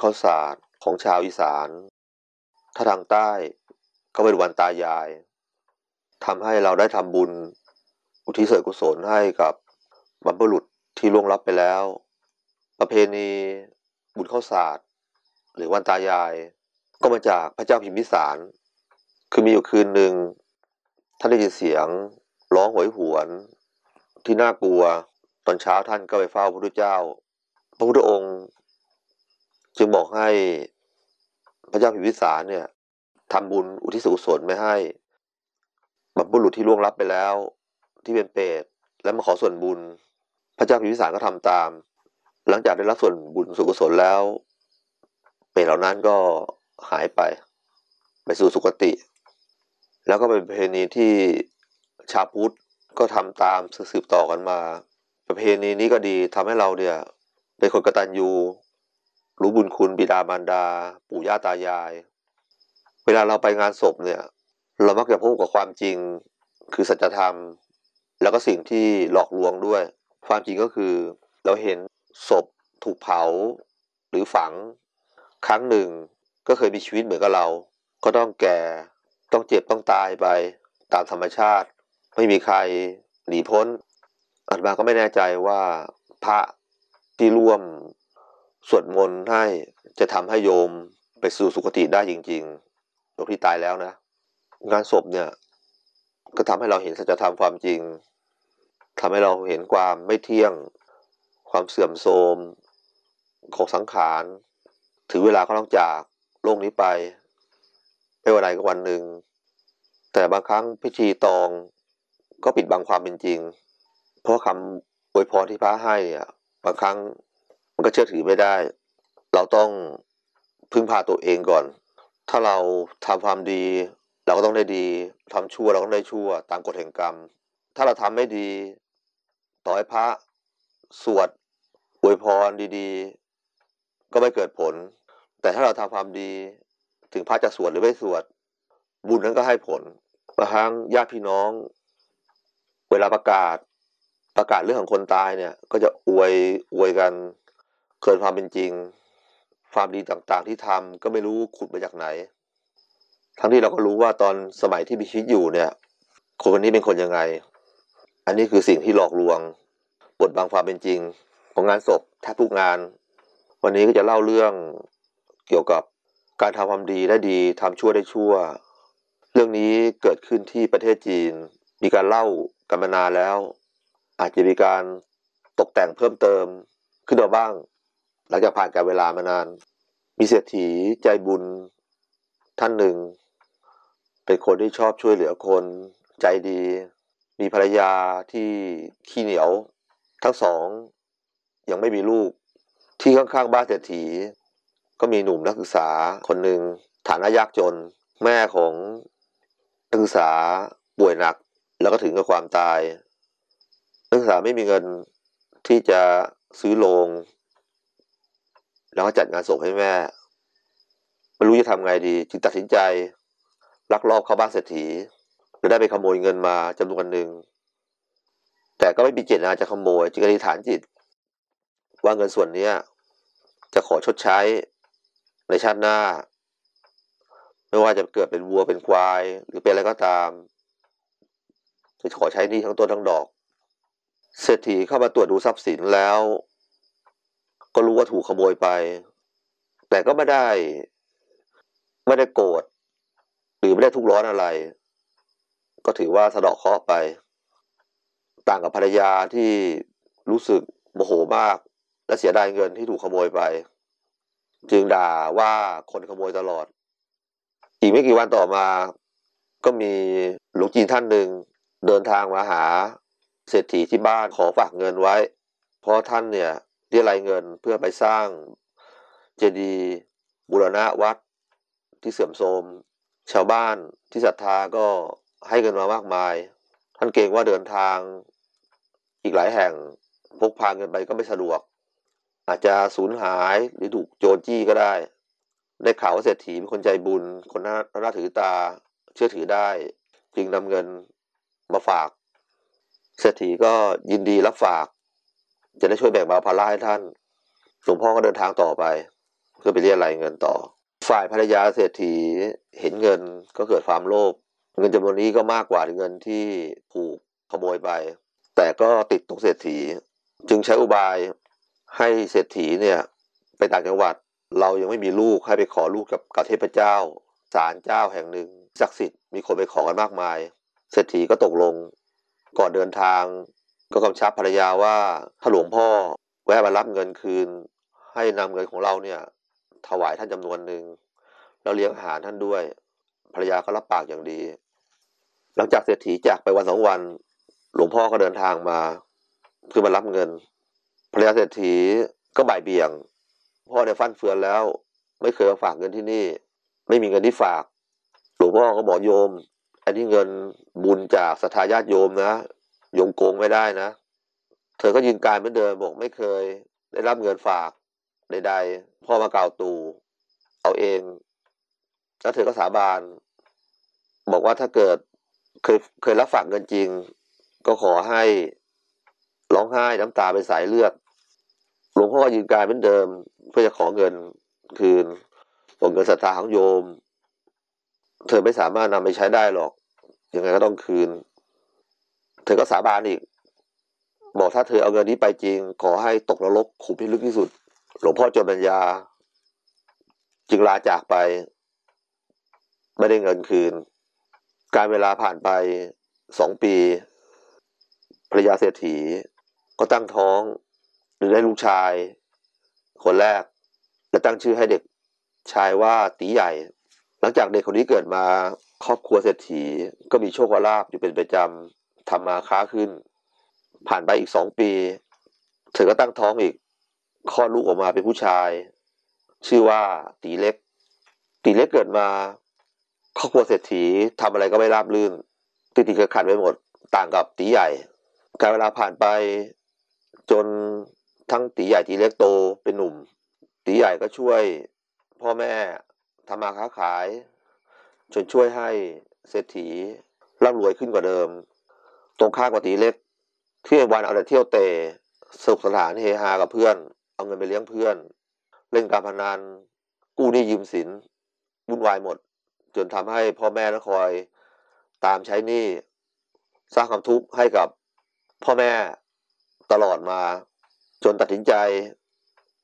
ข้าวสารของชาวอีสาน ถ้าทางใต้ก็เป็นวันตายายทำให้เราได้ทำบุญ อุทิศส่วนกุศลให้กับบรรพบุรุษที่ล่วงลับไปแล้ว ประเพณีบุญข้าวสารหรือวันตายาย ก็มาจากพระเจ้าพิมพิสาร คือมีอยู่คืนหนึ่งท่านได้ยินเสียงร้องโหยหวนที่น่ากลัว ตอนเช้าท่านก็ไปเฝ้าพระพุทธเจ้า พระพุทธองค์ จึงบอกให้พระเจ้าพิมพิสารเนี่ยทำบุญอุทิศกุศลไม่ให้บรรพบุรุษที่ล่วงลับไปแล้ว ที่เป็นเปรตและมาขอส่วนบุญ พระเจ้าพิมพิสารก็ทำตาม หลังจากได้รับส่วนบุญส่วนกุศลแล้ว เปรตเหล่านั้นก็หายไป ไปสู่สุคติ แล้วก็เป็นประเพณีที่ชาวพุทธก็ทำตามสืบต่อกันมา ประเพณีนี้ก็ดีทำให้เราเนี่ยเป็นคนกระตัญญู รู้บุญคุณบิดามารดา ปู่ย่าตายาย เวลาเราไปงานศพเนี่ย เรามักจะพบกับความจริงคือสัจธรรม แล้วก็สิ่งที่หลอกลวงด้วย ความจริงก็คือเราเห็นศพถูกเผาหรือฝัง ครั้งหนึ่งก็เคยมีชีวิตเหมือนกับเรา ก็ต้องแก่ต้องเจ็บต้องตายไปตามธรรมชาติ ไม่มีใครหนีพ้นอาตมาก็ไม่แน่ใจว่าพระที่ร่วม สวดมนต์ให้จะทำให้โยมไปสู่สุคติได้จริงๆโยมที่ตายแล้วนะ งานศพเนี่ย ก็ทำให้เราเห็นสัจธรรมความจริงทำให้เราเห็นความไม่เที่ยง ความเสื่อมโทรมของสังขารถึงเวลาก็ต้องจากโลกนี้ไป ไม่วันใดก็วันหนึ่ง แต่บางครั้งพิธีตองก็ปิดบังความเป็นจริง เพราะคำอวยพรที่พระให้อะบางครั้ง มันก็เชื่อถือไม่ได้ เราต้องพึ่งพาตัวเองก่อน ถ้าเราทำความดี เราก็ต้องได้ดีทำชั่วเราก็ได้ชั่ว ตามกฎแห่งกรรม ถ้าเราทำไม่ดี ต่อให้พระสวดอวยพรดีๆ ก็ไม่เกิดผล แต่ถ้าเราทำความดี ถึงพระจะสวดหรือไม่สวด บุญนั้นก็ให้ผลบางครั้งญาติพี่น้อง เวลาประกาศประกาศเรื่องของคนตายเนี่ย ก็จะอวยอวยกัน เกินความเป็นจริง ความดีต่างๆที่ทำก็ไม่รู้ขุดมาจากไหน ทั้งที่เราก็รู้ว่าตอนสมัยที่มีชีวิตอยู่เนี่ยคนคนนี้เป็นคนยังไง อันนี้คือสิ่งที่หลอกลวงบดบังความเป็นจริง ของงานศพแทบทุกงาน วันนี้ก็จะเล่าเรื่องเกี่ยวกับการทำความดีได้ดีทำชั่วได้ชั่ว เรื่องนี้เกิดขึ้นที่ประเทศจีน มีการเล่ากันมานานแล้ว อาจจะมีการตกแต่งเพิ่มเติมขึ้นมาบ้าง หลังจากผ่านการเวลามานาน มีเศรษฐีใจบุญท่านหนึ่ง เป็นคนที่ชอบช่วยเหลือคนใจดี มีภรรยาที่ขี้เหนียว ทั้งสอง ยังไม่มีลูก ที่ข้างๆบ้านเศรษฐี ก็มีหนุ่มนักศึกษาคนหนึ่งฐานะยากจน แม่ของนักศึกษาป่วยหนักแล้วก็ถึงกับความตาย นักศึกษาไม่มีเงินที่จะซื้อโรง แล้วก็จัดงานศพให้แม่ไม่รู้จะทำไงดี จึงตัดสินใจลักลอบเข้าบ้านเศรษฐีแลวได้ไปขโมยเงินมาจำนวนหนึ่ง แต่ก็ไม่มีเจตนาจะขโมย จึงอธิษฐานจิต ว่าเงินส่วนนี้จะขอชดใช้ในชาติหน้า ไม่ว่าจะเกิดเป็นวัวเป็นควาย หรือเป็นอะไรก็ตามจะขอใช้นี่ทั้งต้นทั้งดอก เศรษฐีเข้ามาตรวจดูทรัพย์สินแล้ว ก็รู้ว่าถูกขโมยไป แต่ก็ไม่ได้ ไม่ได้โกรธหรือไม่ได้ทุกข์ร้อนอะไร ก็ถือว่าสะเดาะเคราะห์ไป ต่างกับภรรยาที่รู้สึกโมโหมาก และเสียดายเงินที่ถูกขโมยไป จึงด่าว่าคนขโมยตลอด อีกไม่กี่วันต่อมา ก็มีหลวงจีนท่านหนึ่งเดินทางมาหาเศรษฐีที่บ้านขอฝากเงินไว้ เพราะท่านเนี่ย เรียรายเงินเพื่อไปสร้างเจดีย์บูรณะวัดที่เสื่อมโทรม ชาวบ้านที่ศรัทธาก็ให้เงินมามากมาย ท่านเกรงว่าเดินทางอีกหลายแห่งพกพาเงินไปก็ไม่สะดวก อาจจะสูญหายหรือถูกโจรจี้ก็ได้ ได้ข่าวว่าเศรษฐีเป็นคนใจบุญ คนน่าน่าถือตาเชื่อถือได้ จึงนำเงินมาฝาก เศรษฐีก็ยินดีรับฝาก จะได้ช่วยแบ่งเบาภาระให้ท่าน หลวงพ่อก็เดินทางต่อไป เพื่อไปเรียกรายเงินต่อ ฝ่ายภรรยาเศรษฐีเห็นเงินก็เกิดความโลภ เงินจำนวนนี้ก็มากกว่าเงินที่ถูกขโมยไป แต่ก็ติดตกเศรษฐี จึงใช้อุบายให้เศรษฐีเนี่ยไปต่างจังหวัด เรายังไม่มีลูกให้ไปขอลูกกับกับเทพเจ้าศาลเจ้าแห่งหนึ่งศักดิ์สิทธิ์มีคนไปขอกันมากมาย เศรษฐีก็ตกลงก่อนเดินทาง ก็กำชับภรรยาว่าถ้าหลวงพ่อแวะมารับเงินคืน ให้นำเงินของเราเนี่ย ถวายท่านจำนวนหนึ่งแล้วเลี้ยงอาหารท่านด้วย ภรรยาก็รับปากอย่างดี หลังจากเศรษฐีจากไปวันสองวัน หลวงพ่อก็เดินทางมาเพื่อมารับเงิน ภรรยาเศรษฐีก็บ่ายเบี่ยง พ่อเนี่ยฟันเฟือนแล้ว ไม่เคยมาฝากเงินที่นี่ ไม่มีเงินที่ฝาก หลวงพ่อก็บอกโยม อันนี้เงินบุญจากศรัทธาญาติโยมนะ ยมโกงไม่ได้นะ เธอก็ยืนการเหมือนเดิมบอกไม่เคย ได้รับเงินฝากใดๆพ่อมากล่าวตูเอาเอง แล้วเธอก็สาบาน บอกว่าถ้าเกิดเคยเคยรับฝากเงินจริง ก็ขอให้ร้องไห้น้ำตาเป็นสายเลือดหลวงพ่อก็ยืนการเหมือนเดิม เพื่อจะขอเงินคืนบอกเงินศรัทธาของโยม เธอไม่สามารถนำไปใช้ได้หรอกยังไงก็ต้องคืน ธอก็สาบานอีก บอกถ้าเธอเอาเงินนี้ไปจริง ขอให้ตกนรกขุมที่ลึกที่สุด หลวงพ่อจนปัญญา จึงลาจากไป ไม่ได้เงินคืน การเวลาผ่านไปสองปีภรรยาเศรษฐีก็ตั้งท้องหรือได้ลูกชาย คนแรก และตั้งชื่อให้เด็กชายว่าตีใหญ่ หลังจากเด็กคนนี้เกิดมาครอบครัวเศรษฐีก็มีโชคลาภอยู่เป็นประจำ ทำมาค้าขึ้น ผ่านไปอีกสองปี เธอก็ตั้งท้องอีกคลอดลูกออกมาเป็นผู้ชาย ชื่อว่าตีเล็ก ตีเล็กเกิดมาครอบครัวเศรษฐีทำอะไรก็ไม่ราบรื่น ติดติดขัดไปหมดต่างกับตีใหญ่ การเวลาผ่านไปจนทั้งตีใหญ่ตีเล็กโตเป็นหนุ่ม ตีใหญ่ก็ช่วย พ่อแม่ทำมาค้าขาย จนช่วยให้เศรษฐีร่ำรวยขึ้นกว่าเดิม ตรงข้ามกับตีเล็กที่วันเอาแต่เที่ยวเตะสนุกสนานเฮฮากับเพื่อน เอาเงินไปเลี้ยงเพื่อน เล่นการพนันกู้หนี้ยืมสินวุ่นวายหมด จนทำให้พ่อแม่ต้องคอยตามใช้หนี้สร้างความทุกข์ให้กับพ่อแม่ตลอดมา จนตัดสินใจ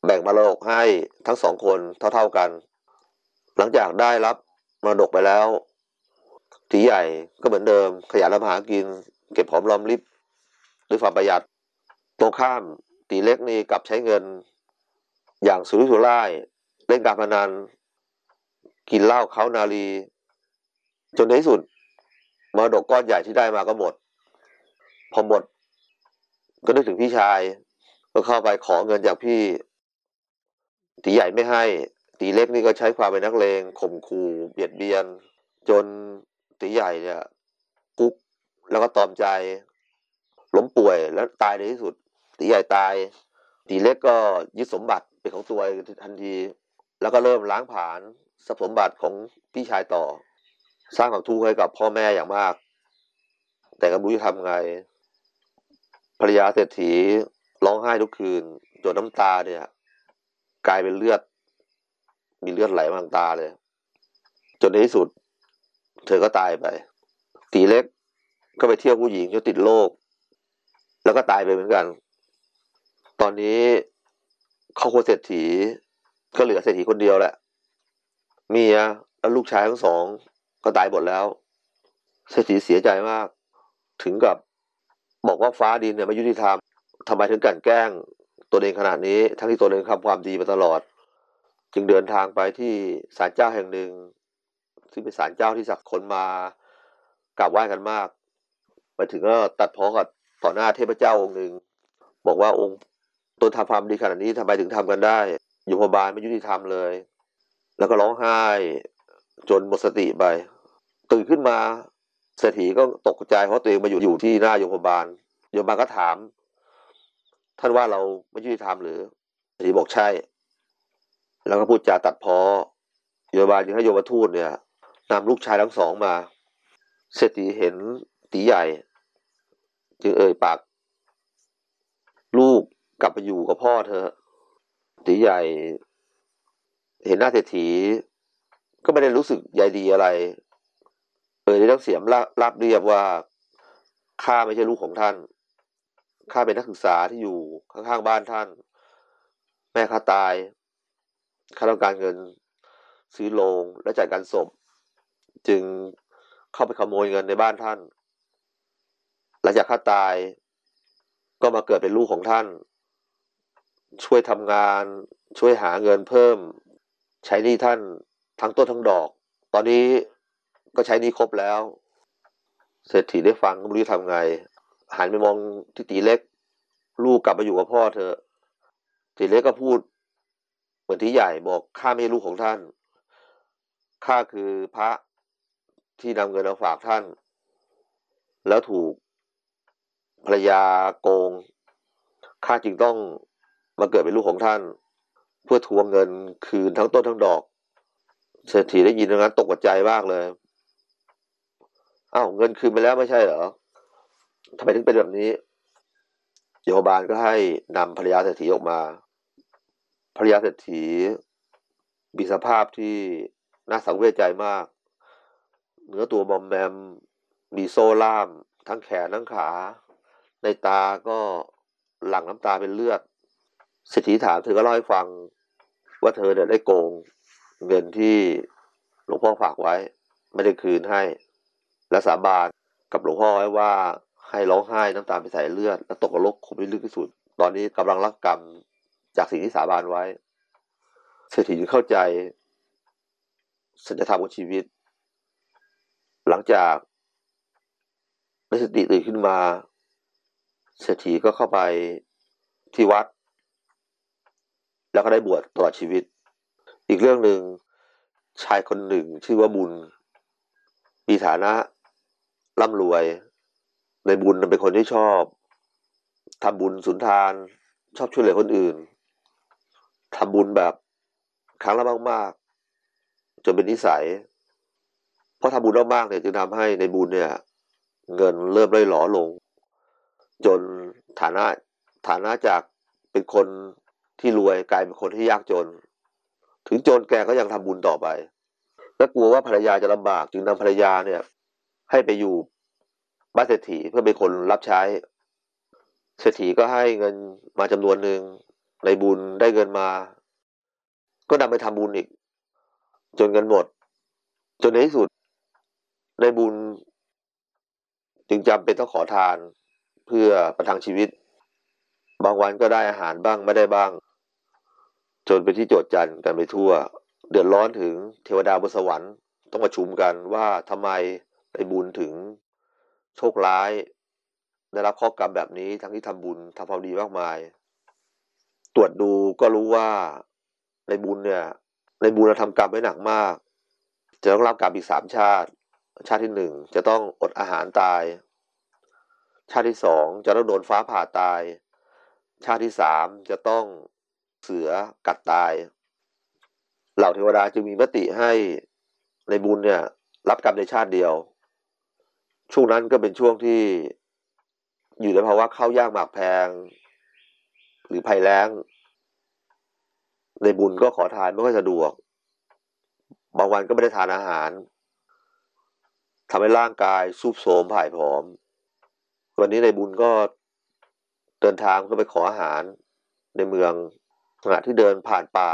แบ่งมรดกให้ทั้งสองคนเท่าๆกัน หลังจากได้รับมรดกไปแล้วตีใหญ่ก็เหมือนเดิมขยันทำหากิน เก็บหอมรอมริบด้วยความประหยัดตรงข้ามตีเล็กนี่กลับใช้เงิน อย่างสุรุ่ยสุร่ายเล่นการพนันกินเหล้าเขานาลี จนในที่สุดมรดกก้อนใหญ่ที่ได้มาก็หมด พอหมด ก็นึกถึงพี่ชาย ก็เข้าไปขอเงินจากพี่ ตีใหญ่ไม่ให้ ตีเล็กนี่ก็ใช้ความเป็นนักเลงข่มขู่เบียดเบียน จนตีใหญ่เนี่ยกุ๊ก แล้วก็ตอมใจล้มป่วยแล้วตายในที่สุด ตีใหญ่ตายตีเล็กก็ยึดสมบัติเป็นของตัวทันที แล้วก็เริ่มล้างผลาญทรัพย์สมบัติของพี่ชายต่อ สร้างความทุกข์ให้กับพ่อแม่อย่างมาก แต่ก็ไม่รู้จะทำไง ภรรยาเศรษฐีร้องไห้ทุกคืนจนน้ำตาเนี่ย กลายเป็นเลือด มีเลือดไหลมาทางตาเลย จนในที่สุด เธอก็ตายไปตีเล็ก ก็ไปเที่ยวผู้หญิงจนติดโรคแล้วก็ตายไปเหมือนกัน ตอนนี้ครอบครัวเศรษฐีก็เหลือเศรษฐีคนเดียวแหละ เมียและลูกชายทั้งสองก็ตายหมดแล้ว เศรษฐีเสียใจมาก ถึงกับบอกว่าฟ้าดินเนี่ยไม่ยุติธรรมทำไมถึงกลั่นแกล้งตัวเองขนาดนี้ ทั้งที่ตัวเองทำความดีมาตลอด จึงเดินทางไปที่ศาลเจ้าแห่งหนึ่ง ซึ่งเป็นศาลเจ้าที่สักคนมากราบไหว้กันมาก ไปถึงก็ตัดพ้อกับต่อหน้าเทพเจ้าองค์หนึ่งบอกว่าองค์ตนทำความดีขนาดนี้ทำไมถึงทำกันได้ อยู่พบาลไม่ยุติธรรมเลย แล้วก็ร้องไห้จนหมดสติไป ตื่นขึ้นมาเศรษฐีก็ตกใจเพราะตัวเองมาอยู่อยู่ที่หน้าโยมบาลโยมบาลก็ถาม ท่านว่าเราไม่ยุติธรรมหรือเศรษฐีบอกใช่ แล้วก็พูดจาตัดพ้อโยมบาลจึงให้โยมทูตเนี่ยนำลูกชายทั้งสองมา เศรษฐีเห็น ตีใหญ่ จึงเอ่ยปากลูกกลับไปอยู่กับพ่อเธอ ตีใหญ่ เห็นหน้าเศรษฐี ก็ไม่ได้รู้สึกใยดีอะไร เออได้ต้องเสียมราบเรียบว่าข้าไม่ใช่ลูกของท่านข้าเป็นนักศึกษาที่อยู่ข้างๆบ้านท่าน แม่ข้าตายข้าต้องการเงินซื้อโรงและจัดการศพ จึงเข้าไปขโมยเงินในบ้านท่าน หลังจากข้าตายก็มาเกิดเป็นลูกของท่าน ช่วยทำงาน ช่วยหาเงินเพิ่ม ใช้หนี้ท่านทั้งต้นทั้งดอก ตอนนี้ก็ใช้หนี้ครบแล้ว เศรษฐีได้ฟังก็ไม่รู้ทำไง หันไปมองที่ตีเล็ก ลูกกลับมาอยู่กับพ่อเธอตีเล็กก็พูด เหมือนที่ใหญ่บอกข้าไม่ใช่ลูกของท่านข้าคือพระที่นำเงินมาฝากท่าน แล้วถูก ภรรยาโกง ข้าจึงต้องมาเกิดเป็นลูกของท่าน เพื่อทวงเงินคืนทั้งต้นทั้งดอก เศรษฐีได้ยินดังนั้นตกใจมากเลยอ้าวเงินคืนไปแล้วไม่ใช่เหรอทำไมถึงเป็นแบบนี้ โยบาลก็ให้นำภรรยาเศรษฐีออกมา ภรรยาเศรษฐีมีสภาพที่น่าสังเวชใจมาก เนื้อตัวบอมแบมมีโซ่ล่าม ทั้งแขนทั้งขา ในตาก็หลั่งน้ำตาเป็นเลือดเศรษฐีถามเธอก็เล่าให้ฟังว่าเธอเนี่ยได้โกงเงินที่หลวงพ่อฝากไว้ ไม่ได้คืนให้ และสาบานกับหลวงพ่อไว้ว่าให้ร้องไห้น้ำตาไปใส่เลือด และตกนรกคงไม่ลึกที่สุด ตอนนี้กำลังรับกรรมจากสิ่งที่สาบานไว้เศรษฐีเข้าใจสัจธรรมของชีวิต หลังจากได้สติตื่นขึ้นมา เศรษฐีก็เข้าไปที่วัด แล้วก็ได้บวชตลอดชีวิต อีกเรื่องหนึ่งชายคนหนึ่งชื่อว่าบุญ มีฐานะร่ำรวย ในบุญเป็นคนที่ชอบทำบุญสุนทาน ชอบช่วยเหลือคนอื่นทำบุญแบบครั้งละมากๆจนเป็นนิสัยเพราะทำบุญมากๆเนี่ยจึงทำให้ในบุญเนี่ย เงินเริ่มล่อยหลอลง จนฐานะฐานะจากเป็นคนที่รวยกลายเป็นคนที่ยากจน ถึงจนแกก็ยังทำบุญต่อไปและกลัวว่าภรรยาจะลำบาก จึงนำภรรยาเนี่ย ให้ไปอยู่บ้านเศรษฐีเพื่อเป็นคนรับใช้ เศรษฐีก็ให้เงินมาจำนวนหนึ่งในบุญได้เงินมา ก็นำไปทำบุญอีก จนเงินหมด จนในที่สุดในบุญ จึงจำเป็นต้องขอทาน เพื่อประทังชีวิต บางวันก็ได้อาหารบ้างไม่ได้บ้าง จนเป็นที่โจดจันกันไปทั่ว เดือดร้อนถึงเทวดาบนสวรรค์ต้องมาชุมกันว่าทำไมในบุญถึงโชคร้าย ได้รับข้อกรรมแบบนี้ทั้งที่ทำบุญทำความดีมากมาย ตรวจดูก็รู้ว่าในบุญเนี่ย ในบุญเราทำกรรมไว้หนักมาก จะต้องรับกรรมอีกสามชาติ ชาติที่หนึ่งจะต้องอดอาหารตาย ชาติที่สองจะต้องโดนฟ้าผ่าตาย ชาติที่สามจะต้องเสือกัดตาย เหล่าเทวดาจึงมีมติให้ในบุญเนี่ย รับกรรมในชาติเดียว ช่วงนั้นก็เป็นช่วงที่อยู่ในภาวะข้าวยากหมากแพง หรือภัยแล้ง ในบุญก็ขอทานไม่ค่อยสะดวก บางวันก็ไม่ได้ทานอาหารทำให้ร่างกายสูบโทมผ่ายผอม วันนี้ในบุญก็เดินทางเพื่อไปขออาหารในเมืองขณะที่เดินผ่านป่า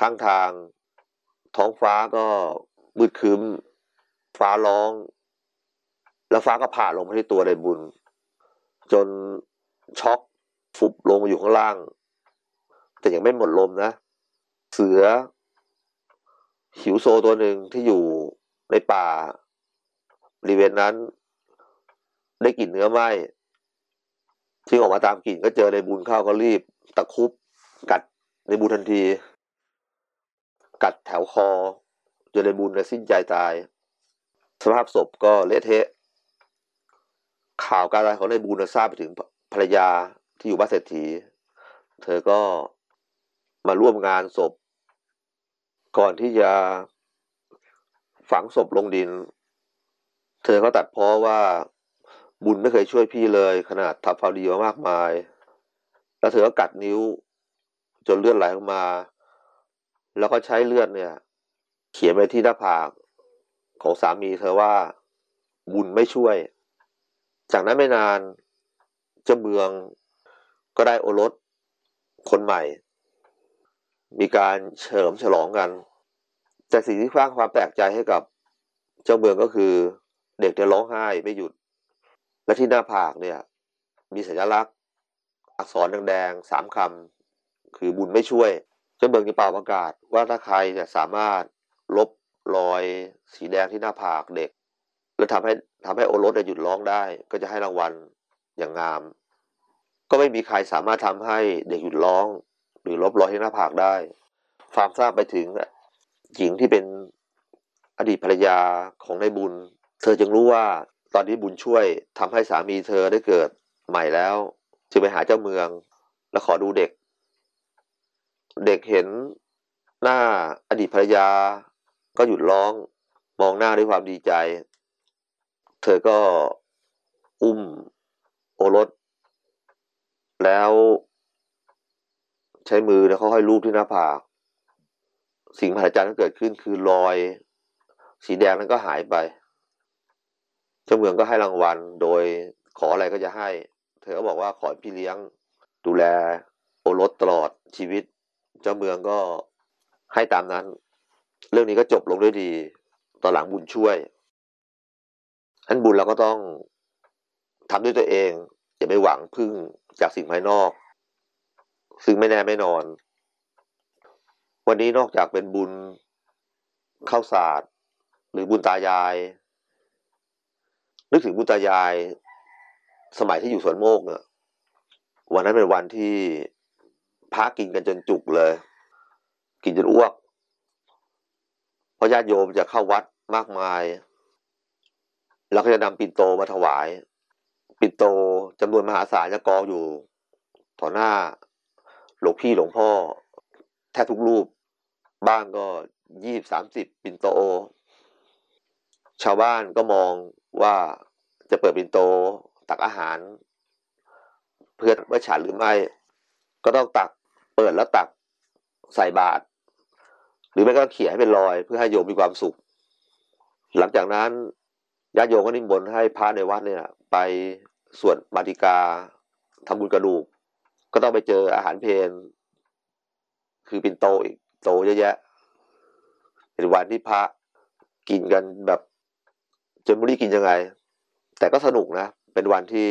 ข้างทาง ท้องฟ้าก็มืดคืมฟ้าร้อง แล้วฟ้าก็ผ่าลงมาที่ตัวในบุญ จนช็อกฟุบลงมาอยู่ข้างล่าง แต่ยังไม่หมดลมนะ เสือ หิวโซตัวหนึ่งที่อยู่ในป่าบริเวณนั้น ได้กลิ่นเนื้อไหม้จึงออกมาตามกลิ่นก็เจอในบุญข้าวก็รีบ ตะคุบกัดในบุญทันที กัดแถวคอจนในบุญสิ้นใจตาย สภาพศพก็เละเทะ ข่าวการตายของในบุญทราบไปถึงภรรยาที่อยู่บ้านเศรษฐี เธอก็มาร่วมงานศพ ก่อนที่จะฝังศพลงดิน เธอก็ตัดพ้อว่า บุญไม่เคยช่วยพี่เลย ขนาดทำความดีมามากมาย แล้วเธอก็กัดนิ้ว จนเลือดไหลออกมา แล้วก็ใช้เลือดเนี่ย เขียนไปที่หน้าผากของสามีเธอว่าบุญไม่ช่วย จากนั้นไม่นานเจ้าเมืองก็ได้โอรสคนใหม่ มีการเฉลิมฉลองกัน แต่สิ่งที่สร้างความแปลกใจให้กับเจ้าเมืองก็คือ เด็กจะร้องไห้ไม่หยุด และที่หน้าผากเนี่ย มีสัญลักษณ์ อักษรแดงๆสามคำคือบุญไม่ช่วยเจ้าเมืองจะเป่าประกาศ ว่าถ้าใครจะสามารถลบรอยสีแดงที่หน้าผากเด็ก แล้วทำให้ทำให้โอรสหยุดร้องได้ ก็จะให้รางวัลอย่างงาม ก็ไม่มีใครสามารถทำให้เด็กหยุดร้อง หรือลบรอยที่หน้าผากได้ฟาร์มทราบไปถึงหญิงที่เป็นอดีตภรรยาของนายบุญ เธอจึงรู้ว่า ตอนนี้บุญช่วยทำให้สามีเธอได้เกิดใหม่แล้ว จึงไปหาเจ้าเมือง แล้วขอดูเด็ก เด็กเห็นหน้าอดีตภรรยา ก็หยุดร้องมองหน้าด้วยความดีใจ เธอก็อุ้มโอรส แล้วใช้มือแล้วค่อยๆลูบที่หน้าผาก สิ่งมหัศจรรย์ที่เกิดขึ้นคือรอย สีแดงนั้นก็หายไป เจ้าเมืองก็ให้รางวัลโดยขออะไรก็จะให้ เธอก็บอกว่าขอพี่เลี้ยงดูแลโอรสตลอดชีวิต เจ้าเมืองก็ให้ตามนั้น เรื่องนี้ก็จบลงด้วยดี ตอนหลังบุญช่วยอันบุญเราก็ต้องทำด้วยตัวเอง อย่าไปหวังพึ่งจากสิ่งภายนอก ซึ่งไม่แน่ไม่นอน วันนี้นอกจากเป็นบุญเข้าศาสตร์ หรือบุญตายาย นึกถึงบุตายายสมัยที่อยู่สวนโมกเนี่ยวันนั้นเป็นวันที่พระกินกันจนจุกเลย กินจนอ้วกเพราะญาติโยมจะเข้าวัดมากมาย แล้วก็จะนำปิ่นโตมาถวาย ปิ่นโตจำนวนมหาศาลจะกองอยู่ ต่อหน้าหลวงพี่หลวงพ่อ แทบทุกรูป บ้างก็ยี่สิบสามสิบปิ่นโต ชาวบ้านก็มอง ว่าจะเปิดปิ่นโตตักอาหาร เพื่อไว้ฉันหรือไม่ ก็ต้องตักเปิดแล้วตักใส่บาตรหรือไม่ก็เขี่ยให้เป็นรอย เพื่อให้โยมมีความสุข หลังจากนั้นญาติโยมก็นิมนต์ให้พระในวัดเนี่ย ไปสวดมาติกาทำบุญกระดูก ก็ต้องไปเจออาหารเพนคือปินโตอีกโตเยอะแยะเป็นวันที่พระกินกันแบบ จนไม่รู้กินยังไง แต่ก็สนุกนะ เป็นวันที่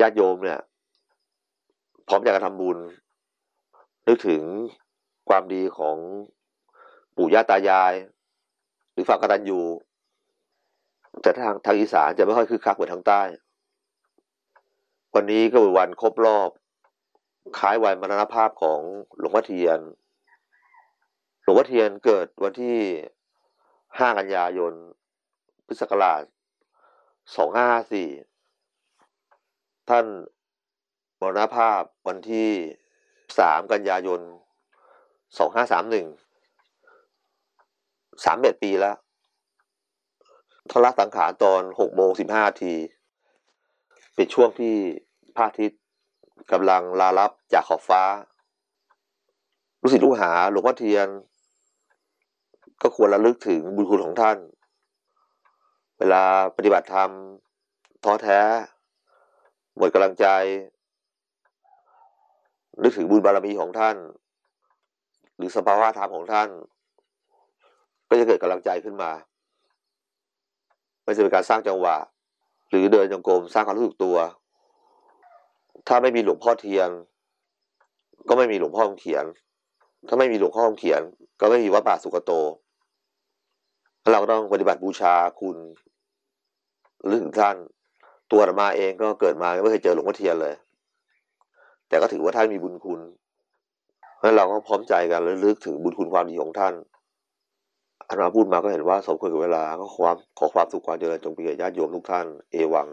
ญาติโยมเนี่ย พร้อมอยากจะทำบุญ นึกถึงความดีของปู่ย่าตายาย หรือฝากกตัญญูแต่ทางทางอีสานจะไม่ค่อยคึกคักเหมือนทางใต้ วันนี้ก็เป็นวันครบรอบคล้ายวันมรณภาพของหลวงพ่อเทียน หลวงพ่อเทียนเกิดวันที่ห้ากันยายน พุทธศักราชสองห้าสี่ท่านมรณภาพวันที่สามกันยายนสองห้าสามหนึ่งสามเอ็ดปีแล้วทละสังขารตอนหกโมงสิบห้าที เป็นช่วงที่พระอาทิตย์กำลังลาลับจากขอบฟ้า รู้สิลูกหาหลวงพ่อเทียน ก็ควรระลึกถึงบุญคุณของท่าน เวลาปฏิบัติธรรมท้อแท้ หมดกำลังใจ นึกถึงบุญบารมีของท่าน หรือสภาวะธรรมของท่าน ก็จะเกิดกำลังใจขึ้นมา ไม่ใช่เป็นการสร้างจังหวะ หรือเดินจงกรมสร้างความรู้สึกตัว ถ้าไม่มีหลวงพ่อเทียน ก็ไม่มีหลวงพ่อเขียน ถ้าไม่มีหลวงพ่อเขียน ก็ไม่มีวัดป่าสุกโต เราก็ต้องปฏิบัติบูชาคุณหรือถึงท่าน ตัวมาเองก็เกิดมาไม่เคยเจอหลวงพ่อเทียนเลย แต่ก็ถือว่าท่านมีบุญคุณเพราะเราก็พร้อมใจกันระลึกถึงบุญคุณความดีของท่านอันมาพูดมาก็เห็นว่าสมควรกับเวลาก็ความขอความสุขความเจริญจงมีแก่ญาติโยมทุกท่าน เอวัง